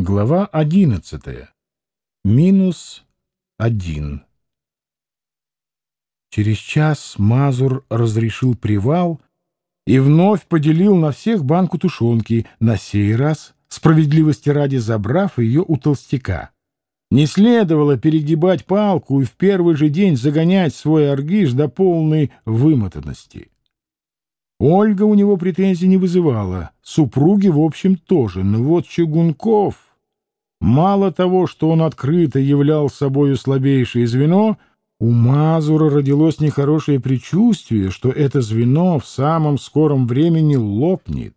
Глава одиннадцатая. Минус один. Через час Мазур разрешил привал и вновь поделил на всех банку тушенки, на сей раз, справедливости ради забрав ее у толстяка. Не следовало перегибать палку и в первый же день загонять свой аргиш до полной вымотанности. Ольга у него претензий не вызывала, супруги, в общем, тоже, но вот Чугунков... Мало того, что он открыто являл собою слабейшее звено, у Мазура родилось нехорошее предчувствие, что это звено в самом скором времени лопнет.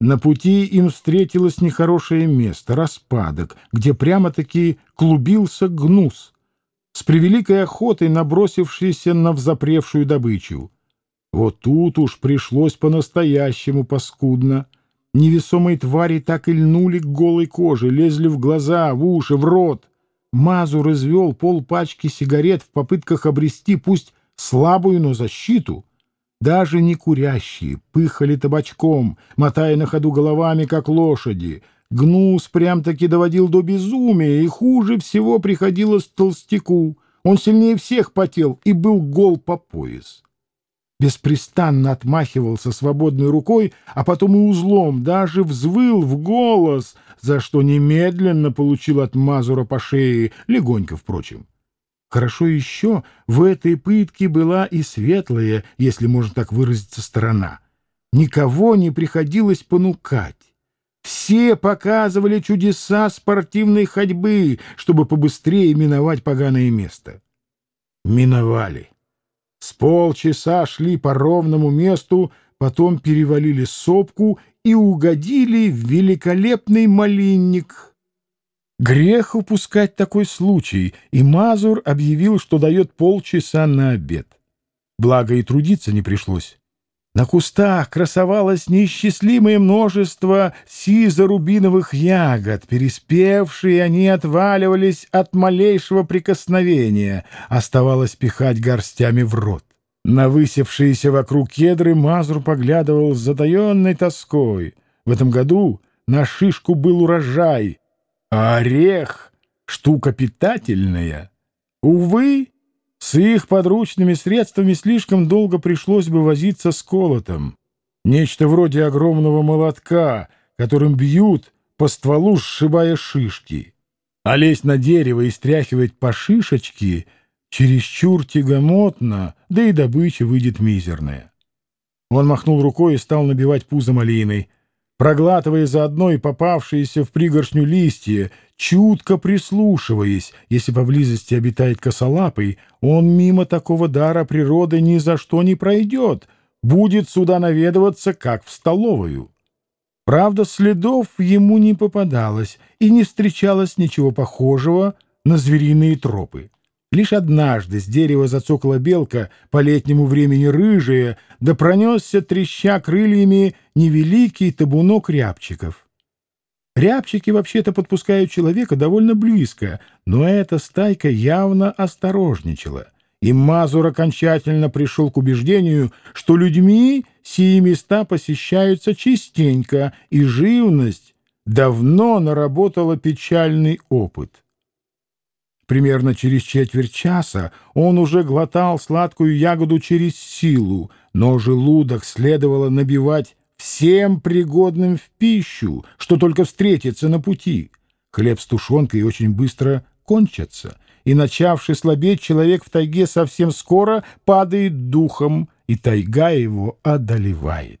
На пути им встретилось нехорошее место, распадок, где прямо-таки клубился гнус, с превеликой охотой набросившийся на взапревшую добычу. Вот тут уж пришлось по-настоящему паскудно. Невесомые твари так и льнули к голой коже, лезли в глаза, в уши, в рот. Мазу развел полпачки сигарет в попытках обрести пусть слабую, но защиту. Даже не курящие пыхали табачком, мотая на ходу головами, как лошади. Гнус прям-таки доводил до безумия, и хуже всего приходилось толстяку. Он сильнее всех потел и был гол по пояс беспрестанно отмахивался свободной рукой, а потом и узлом даже взвыл в голос, за что немедленно получил от Мазура по шее, легонько, впрочем. Хорошо еще в этой пытке была и светлая, если можно так выразиться, сторона. Никого не приходилось понукать. Все показывали чудеса спортивной ходьбы, чтобы побыстрее миновать поганое место. Миновали. С полчаса шли по ровному месту, потом перевалили сопку и угодили в великолепный малинник. Грех упускать такой случай, и Мазур объявил, что дает полчаса на обед. Благо и трудиться не пришлось. На кустах красовалось неисчислимое множество сизо-рубиновых ягод. Переспевшие они отваливались от малейшего прикосновения. Оставалось пихать горстями в рот. На высевшиеся вокруг кедры Мазур поглядывал с затаенной тоской. В этом году на шишку был урожай, а орех — штука питательная. Увы, с их подручными средствами слишком долго пришлось бы возиться с колотом. Нечто вроде огромного молотка, которым бьют по стволу, сшибая шишки. А лезть на дерево и стряхивать по шишечке чересчур тягомотно, да и добыча выйдет мизерная. Он махнул рукой и стал набивать пузо малиной — проглатывая заодно и попавшиеся в пригоршню листья, чутко прислушиваясь, если поблизости обитает косолапый, он мимо такого дара природы ни за что не пройдет, будет сюда наведываться, как в столовую. Правда, следов ему не попадалось, и не встречалось ничего похожего на звериные тропы. Лишь однажды с дерева зацокла белка, по летнему времени рыжая, да пронесся, треща крыльями, невеликий табунок рябчиков. Рябчики вообще-то подпускают человека довольно близко, но эта стайка явно осторожничала, и Мазур окончательно пришел к убеждению, что людьми сии места посещаются частенько, и живность давно наработала печальный опыт. Примерно через четверть часа он уже глотал сладкую ягоду через силу, но желудок следовало набивать всем пригодным в пищу, что только встретится на пути. Хлеб с тушенкой очень быстро кончатся, и, начавший слабеть, человек в тайге совсем скоро падает духом, и тайга его одолевает.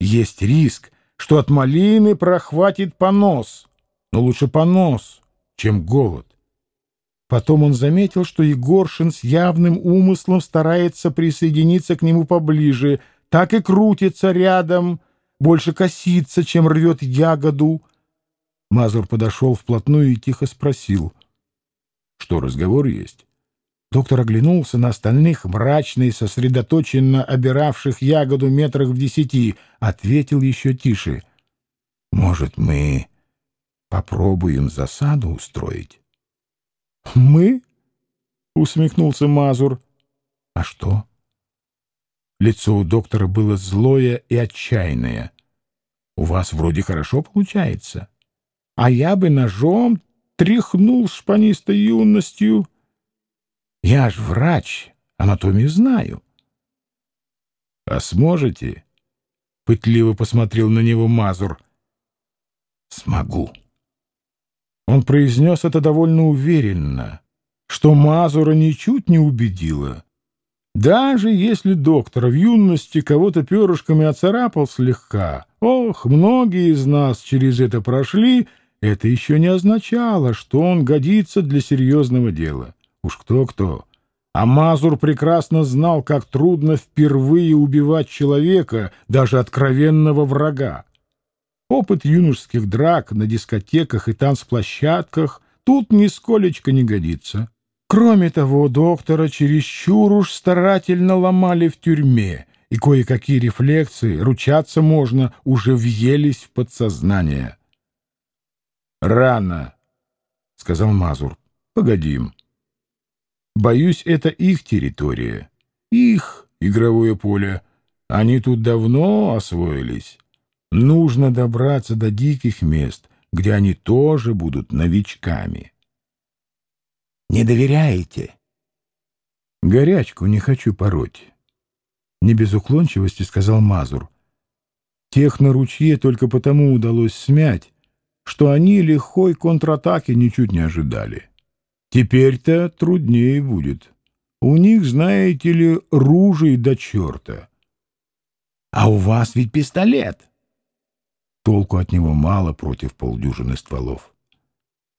Есть риск, что от малины прохватит понос, но лучше понос, чем голод. Потом он заметил, что Егоршин с явным умыслом старается присоединиться к нему поближе, так и крутится рядом, больше косится, чем рвет ягоду. Мазур подошел вплотную и тихо спросил. — Что, разговор есть? Доктор оглянулся на остальных, мрачно и сосредоточенно обиравших ягоду метрах в десяти, ответил еще тише. — Может, мы попробуем засаду устроить? «Мы?» — усмехнулся Мазур. «А что?» Лицо у доктора было злое и отчаянное. «У вас вроде хорошо получается». а я бы ножом тряхнул шпанистой юностью. Я ж врач, анатомию знаю. — А сможете? — пытливо посмотрел на него Мазур. — Смогу. Он произнес это довольно уверенно, что Мазура ничуть не убедило. Даже если доктор в юности кого-то перышками оцарапал слегка, ох, многие из нас через это прошли, это еще не означало, что он годится для серьезного дела. Уж кто-кто. А Мазур прекрасно знал, как трудно впервые убивать человека, даже откровенного врага. Опыт юношеских драк на дискотеках и танцплощадках тут нисколечко не годится. Кроме того, доктора чересчур уж старательно ломали в тюрьме, и кое-какие рефлексы, ручаться можно, уже въелись в подсознание. «Рано», — сказал Мазур. «Погодим. Боюсь, это их территория, их игровое поле. Они тут давно освоились. Нужно добраться до диких мест, где они тоже будут новичками». Не доверяете? Горячку не хочу пороть. Не без уклончивости сказал Мазур. Тех на ручье только потому удалось смять, что они лихой контратаки ничуть не ожидали. Теперь-то труднее будет. У них, знаете ли, ружей до черта. А у вас ведь пистолет. Толку от него мало против полдюжины стволов.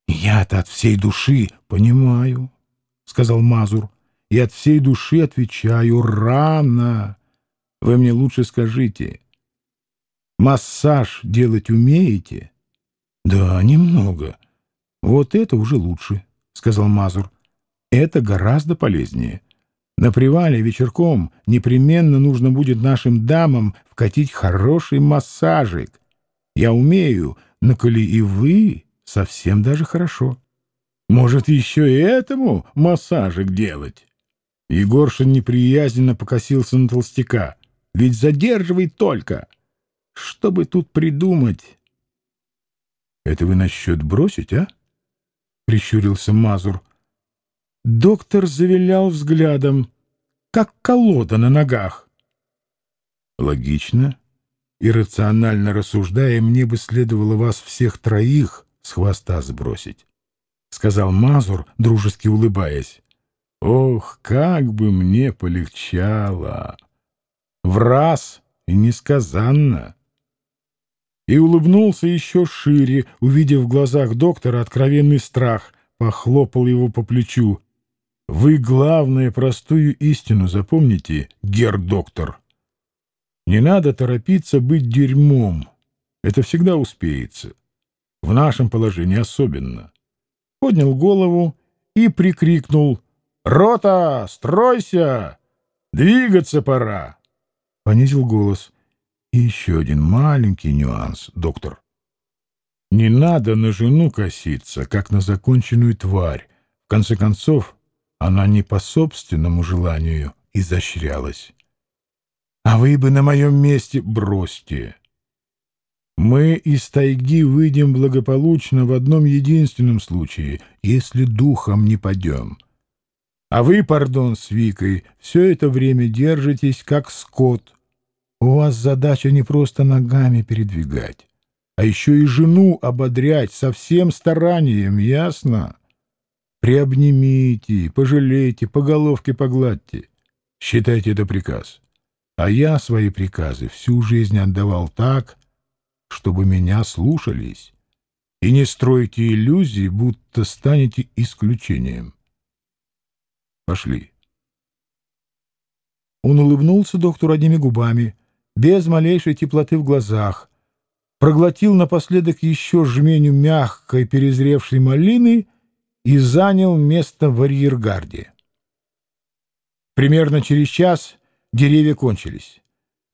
«Я-то от всей души понимаю», — сказал Мазур, — «и от всей души отвечаю рано. Вы мне лучше скажите, массаж делать умеете?» «Да, немного. Вот это уже лучше», — сказал Мазур. «Это гораздо полезнее. На привале вечерком непременно нужно будет нашим дамам вкатить хороший массажик. Я умею, но коли и вы Совсем даже хорошо. Может, еще и этому массажик делать? Егоршин неприязненно покосился на толстяка. Ведь задерживай только. Что бы тут придумать? Это вы насчет бросить, а? Прищурился Мазур. Доктор завилял взглядом, как колода на ногах. Логично. Иррационально рассуждая, мне бы следовало вас всех троих с хвоста сбросить, — сказал Мазур, дружески улыбаясь. Ох, как бы мне полегчало! В раз и несказанно! И улыбнулся еще шире, увидев в глазах доктора откровенный страх, похлопал его по плечу. «Вы, главное, простую истину запомните, гер-доктор. Не надо торопиться быть дерьмом. Это всегда успеется в нашем положении особенно. Поднял голову и прикрикнул «Рота, стройся! Двигаться пора!» Понизил голос. И еще один маленький нюанс, доктор. Не надо на жену коситься, как на законченную тварь. В конце концов, она не по собственному желанию изощрялась. А вы бы на моем месте бросьте. Мы из тайги выйдем благополучно в одном единственном случае, если духом не падем. А вы, пардон, с Викой, все это время держитесь как скот. У вас задача не просто ногами передвигать, а еще и жену ободрять со всем старанием, ясно? Приобнимите, пожалейте, по головке погладьте. Считайте это приказ. А я свои приказы всю жизнь отдавал так, чтобы меня слушались, и не стройте иллюзий, будто станете исключением. Пошли. Он улыбнулся доктору одними губами, без малейшей теплоты в глазах, проглотил напоследок еще жменю мягкой перезревшей малины и занял место в арьергарде. Примерно через час деревья кончились.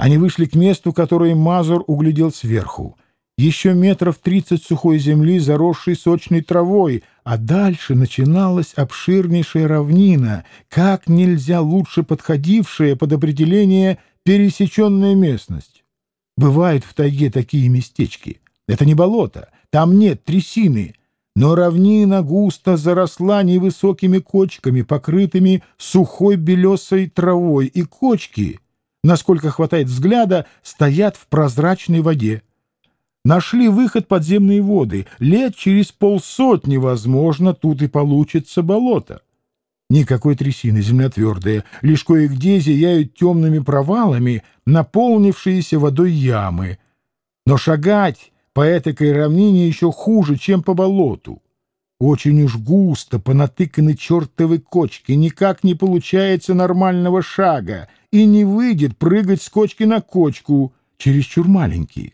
Они вышли к месту, которое Мазур углядел сверху. Еще метров тридцать сухой земли, заросшей сочной травой, а дальше начиналась обширнейшая равнина, как нельзя лучше подходившая под определение пересеченная местность. Бывают в тайге такие местечки. Это не болото, там нет трясины, но равнина густо заросла невысокими кочками, покрытыми сухой белесой травой, и кочки, насколько хватает взгляда, стоят в прозрачной воде. Нашли выход подземные воды. Лет через полсотни, возможно, тут и получится болото. Никакой трясины, земля твердая, лишь кое-где зияют темными провалами наполнившиеся водой ямы. Но шагать по этой равнине еще хуже, чем по болоту. Очень уж густо понатыканы чертовы кочки, никак не получается нормального шага, и не выйдет прыгать с кочки на кочку, чересчур маленькие.